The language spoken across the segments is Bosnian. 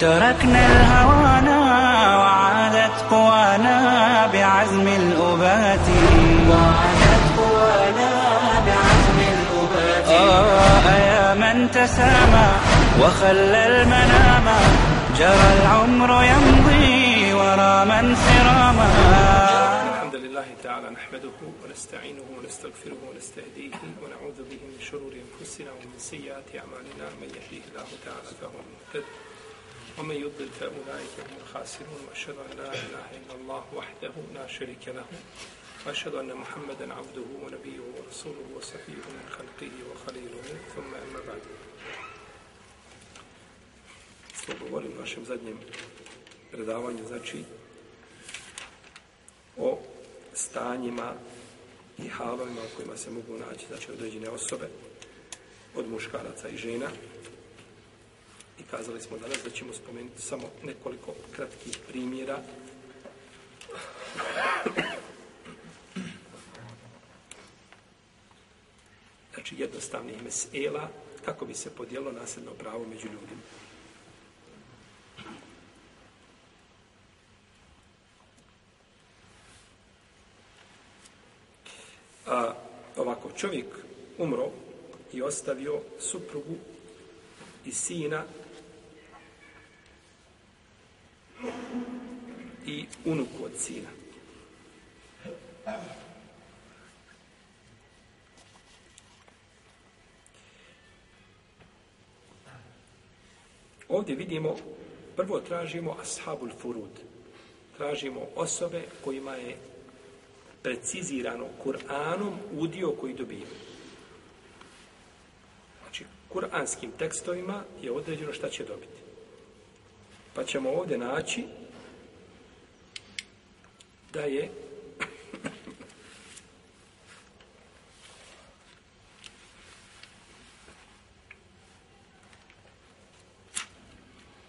تركنا الهوانا وعادت قوانا بعزم الأبات. وعادت قوانا بعزم الأبات. آه يا من تسامى وخلى المنام. جرى العمر يمضي ورا من سراما. الحمد لله تعالى نحمده ونستعينه ونستغفره ونستهديه ونعوذ به من شرور أنفسنا ومن سيئات أعمالنا. من يهديه الله تعالى فهو المهتد وما يضل فأولئك هم الخاسرون وأشهد أن لا إله إلا الله وحده لا شريك له وأشهد أن محمدا عبده ونبيه ورسوله وصفيه من خلقه وخليله ثم أما بعد. Govorim u našem zadnjem predavanju, znači o stanjima i halovima u kojima se mogu naći, znači određene osobe od muškaraca i žena, I kazali smo danas da ćemo spomenuti samo nekoliko kratkih primjera znači jednostavnih mesela kako bi se podijelo nasljedno pravo među ljudima. A, ovako, čovjek umro i ostavio suprugu i sina i unuku od sina. Ovdje vidimo, prvo tražimo ashabul furud. Tražimo osobe kojima je precizirano Kur'anom udio koji dobiju. Znači, kuranskim tekstovima je određeno šta će dobiti. Pa ćemo ovdje naći da je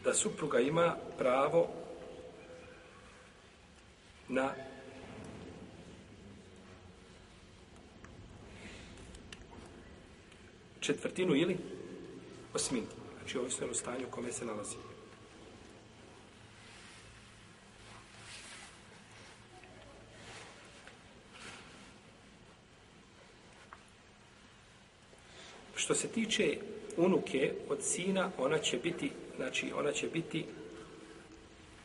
da supruga ima pravo na četvrtinu ili osminu. Znači, ovisno je u stanju u kome se nalazi. Što se tiče unuke od sina, ona će biti, znači, ona će biti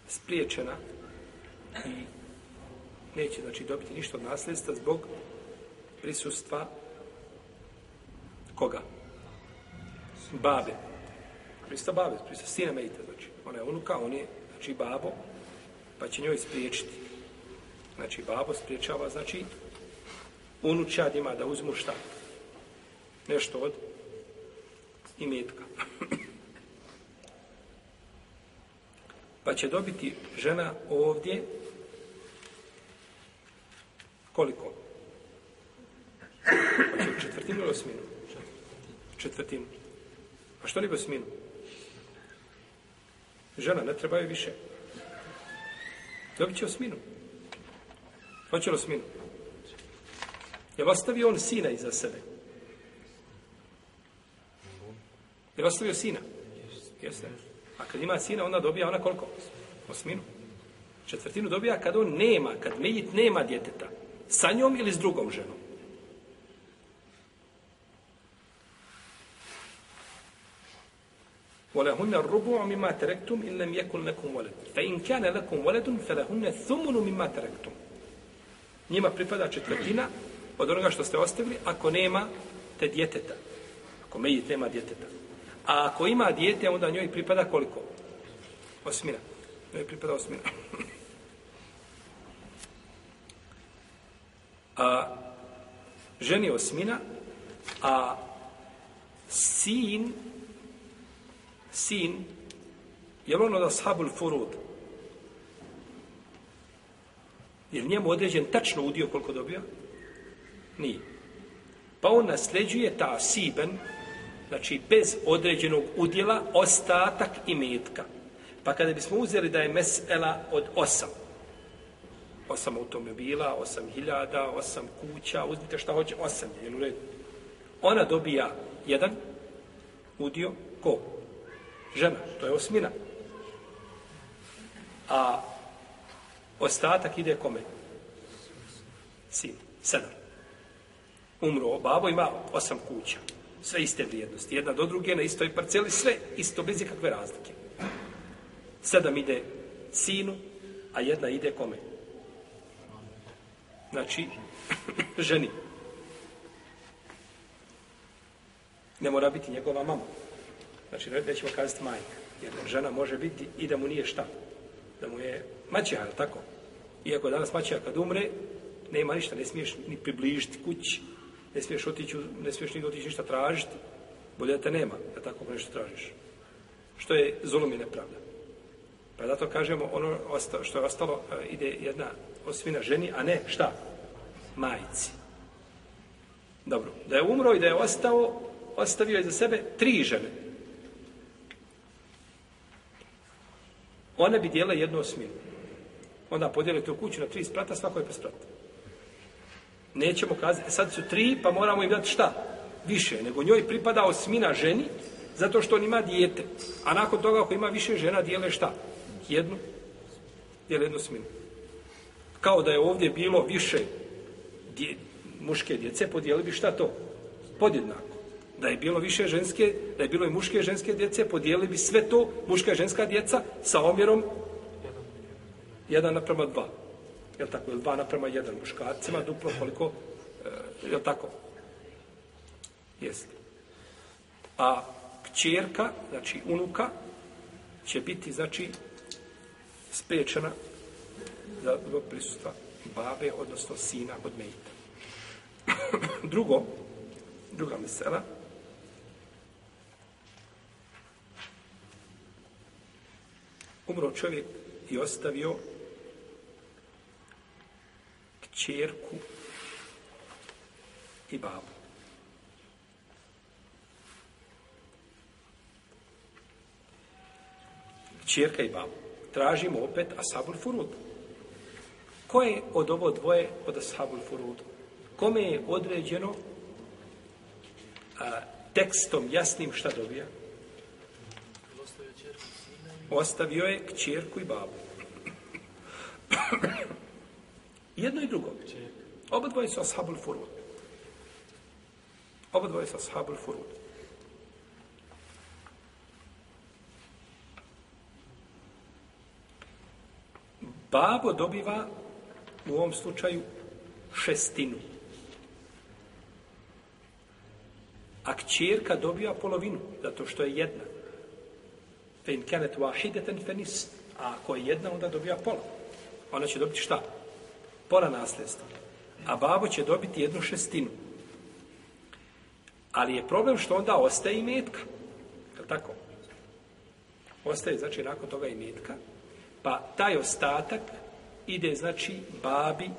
spriječena i neće, znači, dobiti ništa od nasljedstva zbog prisustva koga? Babe. Prisustva babe, prisustva sina Mejta, znači. Ona je unuka, on je, znači, babo, pa će njoj spriječiti. Znači, babo spriječava, znači, unučad ima da uzmu šta? Nešto od imetka. pa će dobiti žena ovdje koliko? Pa će četvrtinu ili osminu? Četvrtinu. A što li bi osminu? Žena ne trebaju više. Dobit će osminu. Hoće li osminu? Jel ostavi on sina iza sebe? Jel ostavio sina? Jeste. A kad ima sina, onda dobija ona koliko? Osminu. Četvrtinu dobija kad on nema, kad Mejit nema djeteta. Sa njom ili s drugom ženom. ولهن الربع مما تركتم إن لم يكن لكم ولد فإن كان لكم ولد فلهن الثمن مما تركتم njima pripada četvrtina od onoga što ste ostavili ako nema te djeteta. Ako Mejit nema djeteta. A ako ima dijete, onda njoj pripada koliko? Osmina. Njoj pripada osmina. A ženi osmina, a sin, sin, je ono da ashabul furud? Je li njemu određen tačno udio koliko dobija? Nije. Pa on nasljeđuje ta siben, znači bez određenog udjela, ostatak i metka. Pa kada bismo uzeli da je mesela od osam, osam automobila, osam hiljada, osam kuća, uzmite šta hoće, osam je, jel u redu? Ona dobija jedan udio, ko? Žena, to je osmina. A ostatak ide kome? Sin, sedam. Umro, babo ima osam kuća. Sve iste vrijednosti. Jedna do druge, na istoj parceli, sve isto, bez ikakve razlike. Sedam ide sinu, a jedna ide kome? Znači, ženi. Ne mora biti njegova mama. Znači, nećemo kazati majka. Jer žena može biti i da mu nije šta. Da mu je maćeha, tako? Iako danas maćeha kad umre, nema ništa, ne smiješ ni približiti kući, ne smiješ otići, ne smiješ nigdje otići ništa tražiti, bolje da te nema, da tako nešto tražiš. Što je zulum i nepravda. Pa zato kažemo, ono što je ostalo, e, ide jedna osvina ženi, a ne šta? Majici. Dobro, da je umro i da je ostao, ostavio je za sebe tri žene. One bi dijela jednu osminu. Onda podijeli tu kuću na tri sprata, svako je po sprata. Nećemo kazati, e, sad su tri, pa moramo im dati šta? Više, nego njoj pripada osmina ženi, zato što on ima dijete. A nakon toga, ako ima više žena, dijele šta? Jednu, dijele jednu osminu. Kao da je ovdje bilo više dje, muške djece, podijeli bi šta to? Podjednako. Da je bilo više ženske, da je bilo i muške i ženske djece, podijeli bi sve to, muška i ženska djeca, sa omjerom 1 naprema 2. Je tako? Ili dva naprema jedan muškarcima, duplo koliko, e, je tako? Jeste. A kćerka, znači unuka, će biti, znači, spriječena za zbog prisustva babe, odnosno sina od mejta. Drugo, druga mesela, umro čovjek i ostavio čerku i babu. Čerka i babu. Tražimo opet Ashabul Furud. Ko je od ovo dvoje od Ashabul Furud? Kome je određeno a, tekstom jasnim šta dobija? Ostavio je kćerku i babu. Jedno i drugo. Oba dvoje su ashabul furud. Oba dvoje su ashabul furud. Babo dobiva u ovom slučaju šestinu. A kćerka dobija polovinu, zato što je jedna. Fe in kanet wahideten fenis. A ako je jedna, onda dobija pola. Ona će dobiti šta? Pola nasljedstva. A babo će dobiti jednu šestinu. Ali je problem što onda ostaje i metka. Je tako? Ostaje, znači, nakon toga i metka. Pa taj ostatak ide, znači, babi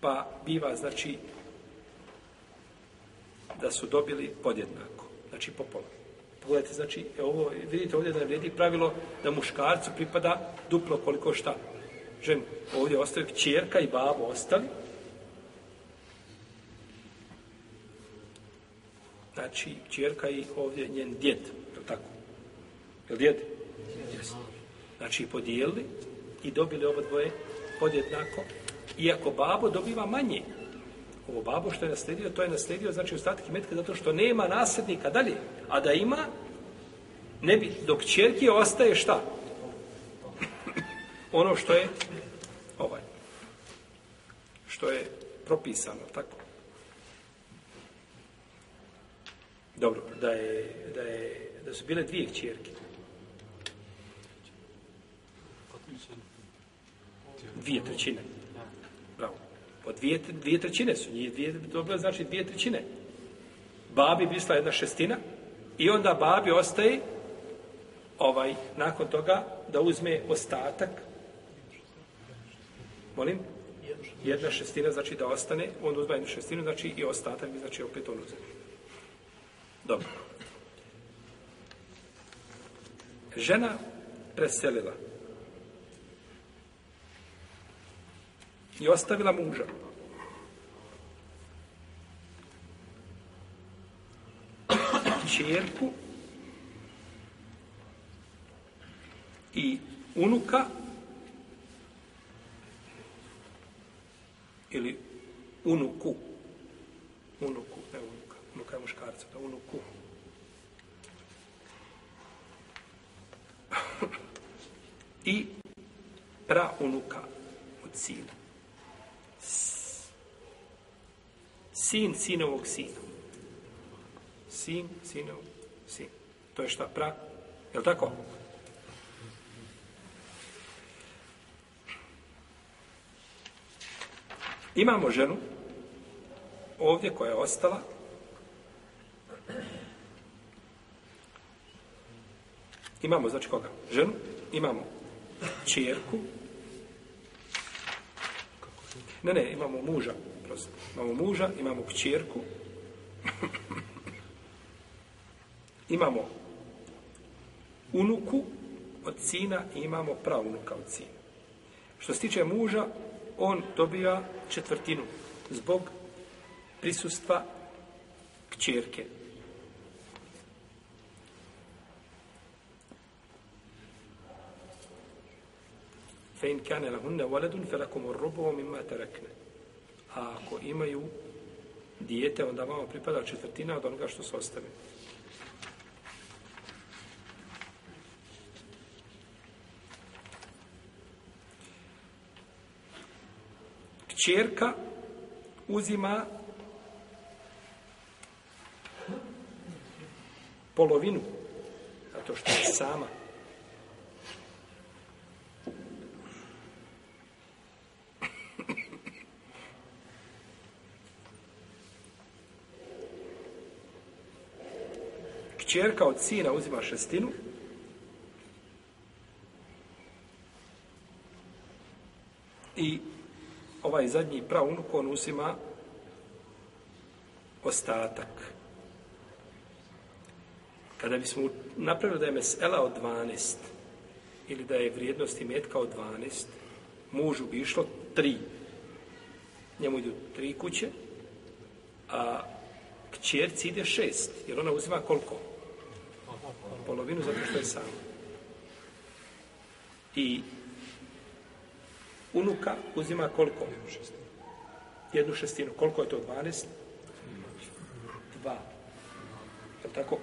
pa biva, znači, da su dobili podjednako. Znači, po pola. Pogledajte, znači, ovo, vidite ovdje da je vrijedi pravilo da muškarcu pripada duplo koliko šta. Žen, ovdje ostaje čerka i babo ostali. Znači, čerka i ovdje njen djed. Je tako? Je li djed? Yes. Znači, podijelili i dobili ovo dvoje podjednako. Iako babo dobiva manje. Ovo babo što je nasledio, to je nasledio, znači, ostatak i metka, zato što nema nasljednika dalje. A da ima, ne bi, dok čerke ostaje šta? ono što je ovaj što je propisano, tako? Dobro, da je, da je, da su bile dvije čerke. Dvije trećine. Od Po dvije, dvije trećine su njih, dvije, dobro znači dvije trećine. Babi bisla jedna šestina i onda babi ostaje ovaj, nakon toga da uzme ostatak Molim? Jedna šestina znači da ostane, on uzme jednu šestinu, znači i ostatak bi znači opet on uzme. Dobro. Žena preselila i ostavila muža. Čerku i unuka ili unuku. Unuku, ne unuka. Unuka je muškarca, da unuku. I pra unuka od sina. Sin sinovog sina. Sin sinovog sin. To je šta? Pra? Je li tako? Imamo ženu ovdje koja je ostala Imamo, znači koga? Ženu, imamo čjerku. Ne, ne, imamo muža, prosto. Imamo muža, imamo kćerku. imamo unuku od sina i imamo pravunuka od sina. Što se tiče muža, on dobija četvrtinu zbog prisustva kćerke. Fe in kane lahunne waladun fe lakum urrubu mimma terekne. A ako imaju dijete, onda vama pripada četvrtina od onoga što se ostave. Kćerka uzima polovinu, zato što je sama. Kćerka od sina uzima šestinu, i ovaj zadnji praunuk, on uzima ostatak. Kada bismo napravili da je mesela od 12, ili da je vrijednost imetka od 12, mužu bi išlo 3. Njemu idu tri kuće, a kćerci ide šest, jer ona uzima koliko? Polovinu zato što je sama. I unuka uzima koliko? Jednu šestinu. Koliko je to 12? Dva. Je tako?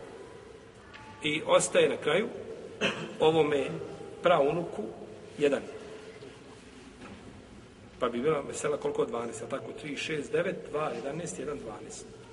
I ostaje na kraju ovome praunuku jedan. Pa bi bila vesela koliko 12, a tako 3, 6, 9, 2, 11, 1, 12.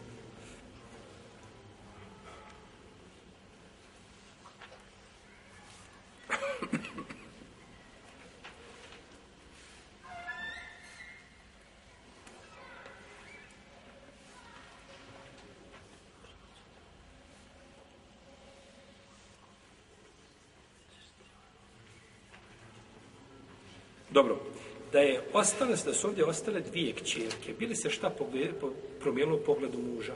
Dobro, da je ostale, da su ovdje ostale dvije kćerke, bili se šta pogled, po, promijenilo u pogledu muža?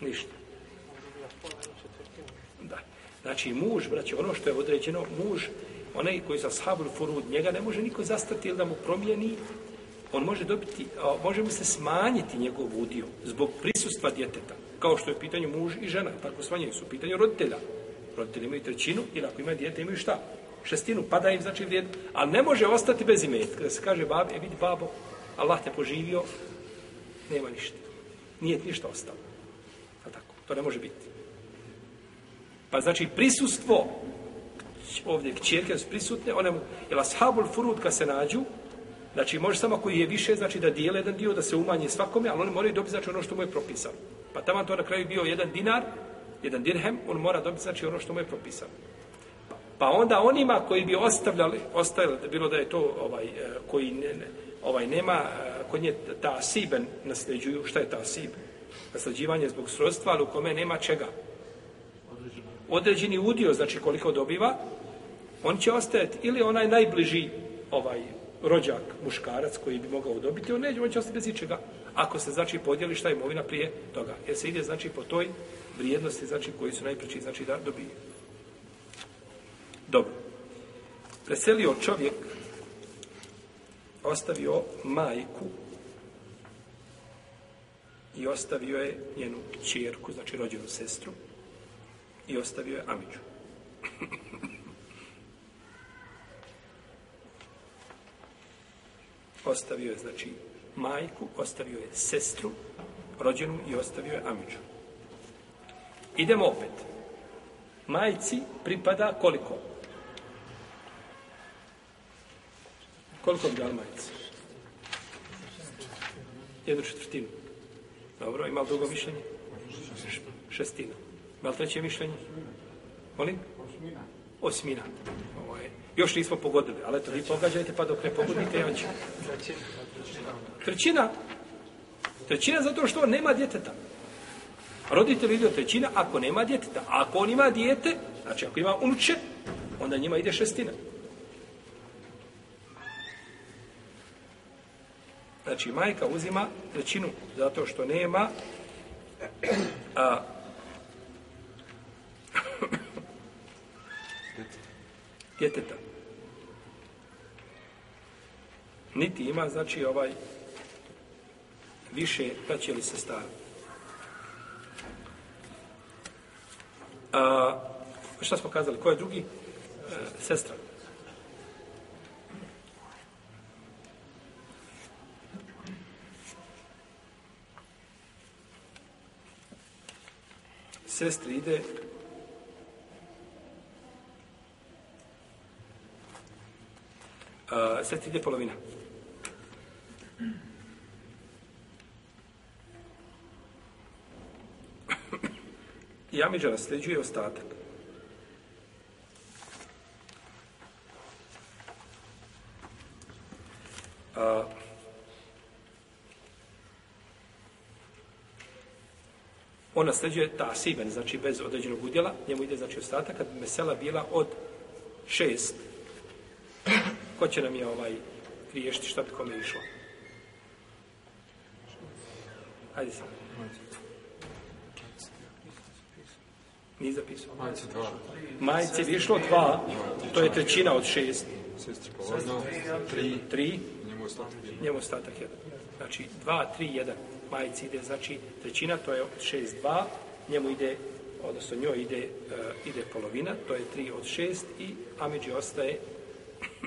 Ništa. Da. Znači, muž, braće, ono što je određeno, muž, onaj koji za sahabul furud, njega ne može niko zastati ili da mu promijeni, on može dobiti, a, može mu se smanjiti njegov udio zbog prisustva djeteta, kao što je pitanje muž i žena, tako smanjaju su pitanje roditelja roditelji imaju trećinu, ili ako imaju dijete, imaju šta? Šestinu, pada im znači vrijed, ali ne može ostati bez imetka. Kada se kaže babi, e vidi babo, Allah te poživio, nema ništa. Nije ništa ostalo. A tako, to ne može biti. Pa znači prisustvo ovdje kćerke su prisutne, one jel ashabul furud kad se nađu, znači može samo koji je više, znači da dijele jedan dio, da se umanje svakome, ali oni moraju dobiti znači ono što mu je propisano. Pa tamo to na kraju bio jedan dinar, jedan dirhem, on mora dobiti znači ono što mu je propisano. Pa onda onima koji bi ostavljali, ostavili, bilo da je to ovaj, e, koji ne, ne, ovaj nema, e, kod nje ta siben nasljeđuju, šta je ta sib? Nasljeđivanje zbog srodstva, ali u kome nema čega. Određeni udio, znači koliko dobiva, On će ostajati ili onaj najbliži ovaj rođak, muškarac koji bi mogao dobiti, on neće, on će ostati bez ičega. Ako se, znači, podijeli šta je imovina prije toga. Jer se ide, znači, po toj vrijednosti, znači, koji su najpriči, znači, da dobije. Dobro. Preselio čovjek, ostavio majku i ostavio je njenu čerku, znači rođenu sestru, i ostavio je Amiđu. ostavio je, znači, majku, ostavio je sestru, rođenu i ostavio je Amiđu. Idemo opet. Majci pripada koliko? Koliko bi dali majci? Jednu četvrtinu. Dobro, ima li drugo mišljenje? Šestina. Ima li treće mišljenje? Molim? Osmina. Osmina. Ovo je. Još nismo pogodili, ali eto, vi pogađajte, pa dok ne pogodite, ja ću. Trećina. Trećina zato što nema djeteta. Roditelj ide trećina ako nema djeteta. A ako on ima dijete, znači ako ima unuče, onda njima ide šestina. Znači, majka uzima trećinu zato što nema a, djeteta. Niti ima, znači, ovaj više praće li se A, šta smo kazali? Ko je drugi? A, sestra. Sestri ide a, sestri ide polovina. I Amidža nasljeđuje ostatak. A, on nasljeđuje ta siben, znači bez određenog udjela, njemu ide znači ostatak, kad bi mesela bila od šest. Ko će nam je ovaj riješiti šta bi kome išlo? Hajde sad. Nije zapisao. Majice dva. Majice bi išlo dva, to je trećina od šest. Sestri polovina. Tri. Tri, Njemu ostatak jedan. njemu ostatak jedan. Znači, dva, tri, jedan. Majici ide, znači, trećina, to je od šest, dva. Njemu ide, odnosno njoj ide, uh, ide polovina, to je tri od šest i Amidži ostaje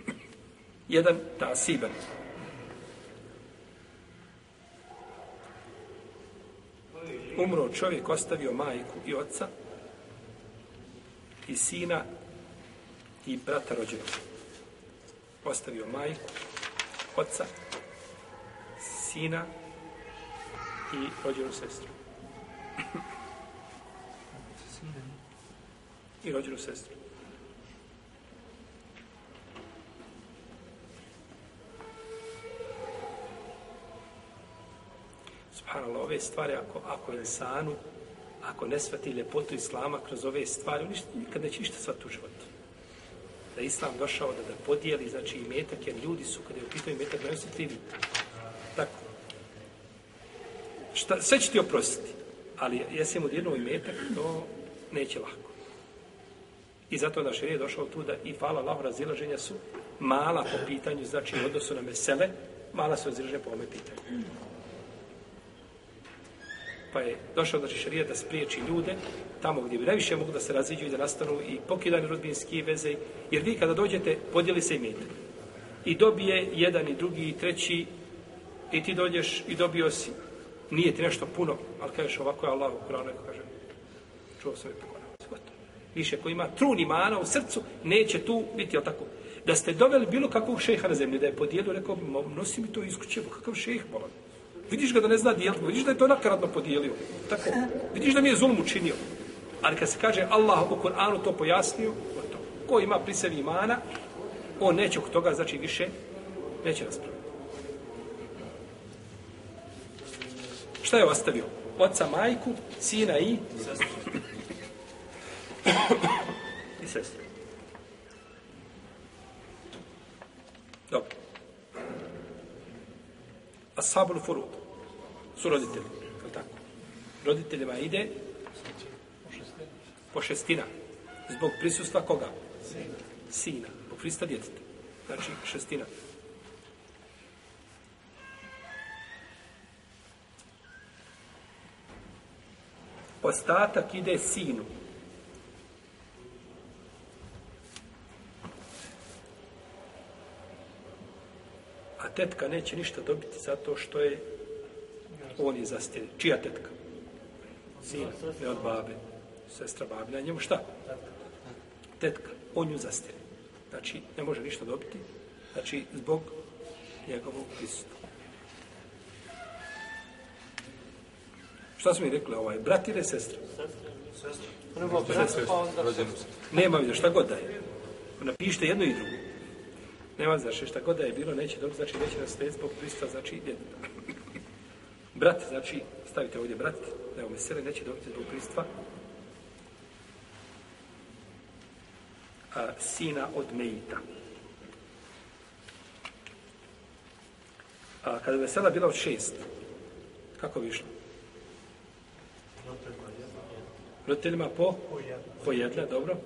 jedan tasiban. Umro čovjek, ostavio majku i oca i sina i brata rođenog. Ostavio majku, oca, sina i rođenu sestru. I rođenu sestru. Subhanallah, ove stvari, ako, ako insanu, ako ne shvati ljepotu Islama kroz ove stvari, ništa, nikad neće ništa shvatiti u životu. Da je Islam došao da, da podijeli, znači, i metak, jer ljudi su, kada je u pitanju metak, se osjetljivi. Tako. Šta, sve će ti oprostiti, ali jesi mu dirnuo i metak, to neće lako. I zato naš je došao tu da i hvala Allah razilaženja su mala po pitanju, znači u odnosu na mesele, mala su razilaženja po ome pitanju. Pa je došao znači šarijat da spriječi ljude tamo gdje bi najviše mogu da se raziđu i da nastanu i pokidani rodbinski veze. Jer vi kada dođete, podijeli se i metak. I dobije jedan i drugi i treći i ti dođeš i dobio si. Nije ti nešto puno, ali kažeš ovako je Allah u Kuranu, kaže, čuo sam je pokonao. Više ko ima trun imana u srcu, neće tu biti, jel tako? Da ste doveli bilo kakvog šeha na zemlji, da je podijelio, rekao bi, nosi mi to iz kuće, kakav šeh, bolan. Vidiš ga da ne zna dijeliti, vidiš da je to nakaradno podijelio. Tako, vidiš da mi je zulum učinio. Ali kad se kaže Allah u Kur'anu to pojasnio, to. Ko ima pri sebi imana, on neće oko toga, znači više, neće raspraviti. Šta je ostavio? Oca, majku, sina i... sestru. i sestru. Ashabul furud su roditelji, je tako? Roditeljima ide po šestina. Zbog prisustva koga? Sina. Zbog prisustva djeteta. Znači šestina. Ostatak ide sinu. Tetka neće ništa dobiti zato što je on je zastjeljen. Čija tetka? Sin, ne od babe. Sestra babina. Njemu šta? Tetka. On ju zastjeljen. Znači, ne može ništa dobiti. Znači, zbog njegovog prisustva. Šta smo mi rekli? Ovaj, brat ili sestra? Prvo brat, pa onda Rođenu se. Nema vidio šta god da je. Napišite jedno i drugo. Nema znači šta god da je bilo, neće dobro, znači neće naslijediti zbog prista, znači djeteta. Brat, znači, stavite ovdje brat, da je mesele, neće dobiti zbog pristva. A, sina od Mejita. A kada je vesela bila od šest, kako bi išlo? Roditeljima po? Po jedne, dobro.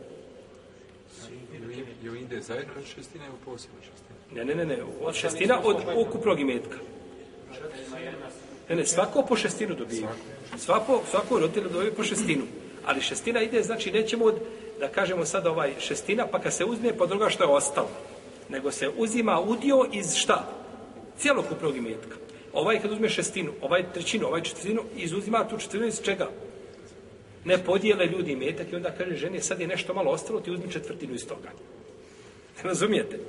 Je zajedno od šestine ili posebno šestine? Ne, ne, ne, ne, od šestina od ukupnog imetka. Ne, ne, svako po šestinu dobije. Svako, svako roditelj dobije po šestinu. Ali šestina ide, znači nećemo od, da kažemo sad ovaj šestina, pa kad se uzme po druga što je ostalo. Nego se uzima udio iz šta? Cijelokupnog imetka. Ovaj kad uzme šestinu, ovaj trećinu, ovaj četvrtinu, izuzima tu četvrtinu iz čega? Ne podijele ljudi imetak i onda kaže ženi, sad je nešto malo ostalo, ti uzmi četvrtinu iz toga. Razumijete?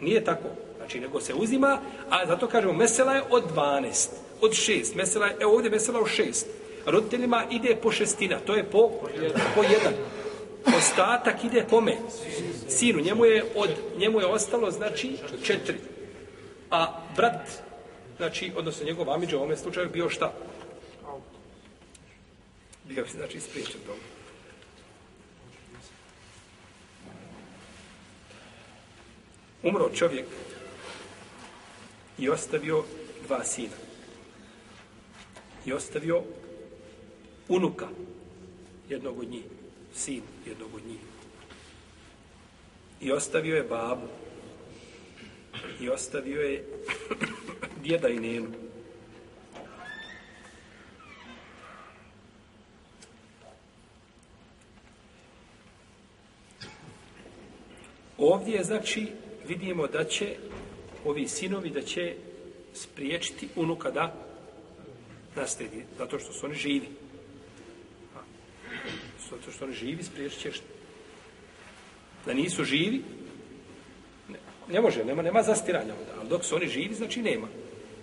Nije tako. Znači, nego se uzima, a zato kažemo, mesela je od 12, od 6. Mesela je, evo ovdje mesela od 6. Roditeljima ide po šestina, to je po, po jedan. Ostatak ide kome? Sinu, njemu je, od, njemu je ostalo, znači, četiri. A brat, znači, odnosno njegov amiđa u ovome slučaju bio šta? Bio znači, spriječen dobro. Umro čovjek i ostavio dva sina. I ostavio unuka jednog od njih, sin jednog od njih. I ostavio je babu. I ostavio je djeda i nenu. Ovdje je, znači, vidimo da će ovi sinovi da će spriječiti unuka da nasledi, zato što su oni živi. A, Zato što oni živi, spriječit će šta? Da nisu živi, ne, ne može, nema, nema zastiranja onda, ali dok su oni živi, znači nema.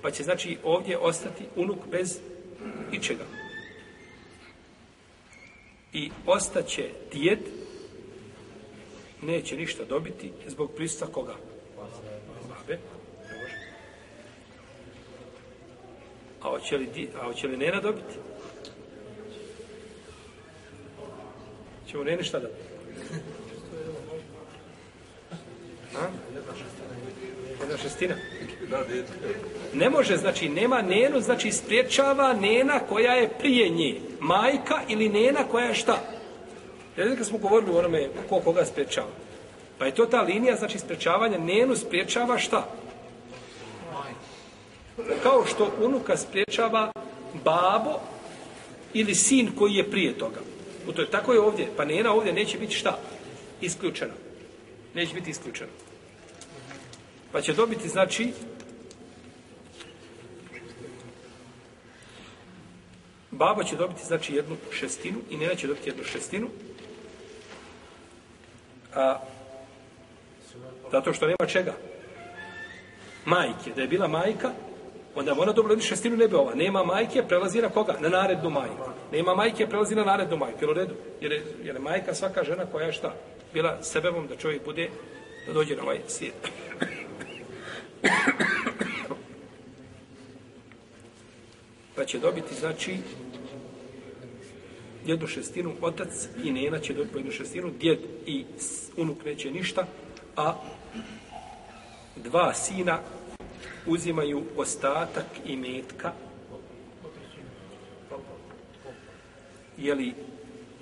Pa će, znači, ovdje ostati unuk bez ičega. I ostaće djed, neće ništa dobiti zbog prisustva koga? Babe. Ne može. A hoće li, a hoće li nena dobiti? Ćemo nene šta dati? A? Jedna šestina. Ne može, znači, nema nenu, znači, spriječava nena koja je prije nje. Majka ili nena koja je šta? Jer kad smo govorili o onome ko koga sprečava. Pa je to ta linija, znači, sprečavanja, Nenu sprečava šta? Kao što unuka sprečava babo ili sin koji je prije toga. U to je tako je ovdje. Pa nena ovdje neće biti šta? Isključena. Neće biti isključena. Pa će dobiti, znači, Baba će dobiti, znači, jednu šestinu i nena će dobiti jednu šestinu. A, zato što nema čega. Majke. Da je bila majka, onda ona dobila jednu šestinu, ne bi ova. Nema majke, prelazi na koga? Na narednu majku. Nema majke, prelazi na narednu majku. Jel u redu? Jer je, jer je majka svaka žena koja je šta? Bila sebebom da čovjek bude, da dođe na ovaj svijet. pa će dobiti, znači, jednu šestinu otac i nena će dobiti po jednu šestinu, djed i unuk neće ništa, a dva sina uzimaju ostatak i metka, je li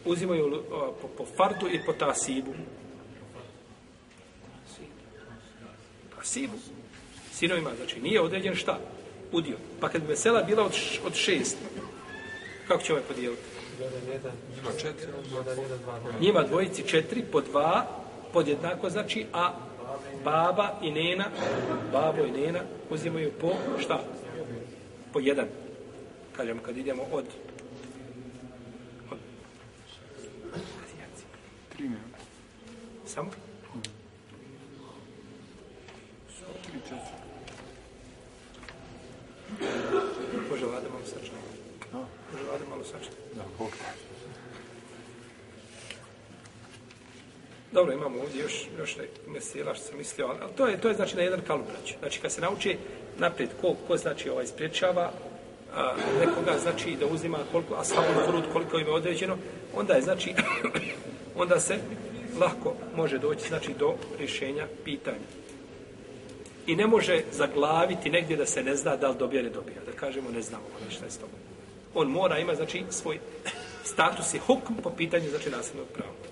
uzimaju po, po fardu i po tasibu? Tasibu. Sinovima, znači nije određen šta? Udio. Pa kad bi vesela bila od, od šest, kako će ovaj podijeliti? Ima četiri, ima Njima dvojici četiri po dva, podjednako znači, a baba i nena, babo i nena uzimaju po šta? Po jedan. Kažemo kad idemo od od samo Tri, četiri. može vlada malo sačne. Može vlada malo sačne. Da, Bog. Dobro, imamo ovdje još, još mesela što sam mislio, ali ali to je, to je znači na jedan kalup. Znači, znači kad se nauči naprijed ko, ko znači ovaj spriječava a, nekoga, znači da uzima koliko, a samo furud koliko im je određeno, onda je, znači, onda se lahko može doći, znači, do rješenja pitanja. I ne može zaglaviti negdje da se ne zna da li dobija ili ne dobija. Da kažemo ne znamo ono šta je s tobom. On mora ima, znači, svoj status i hukm po pitanju, znači, nasljednog prava.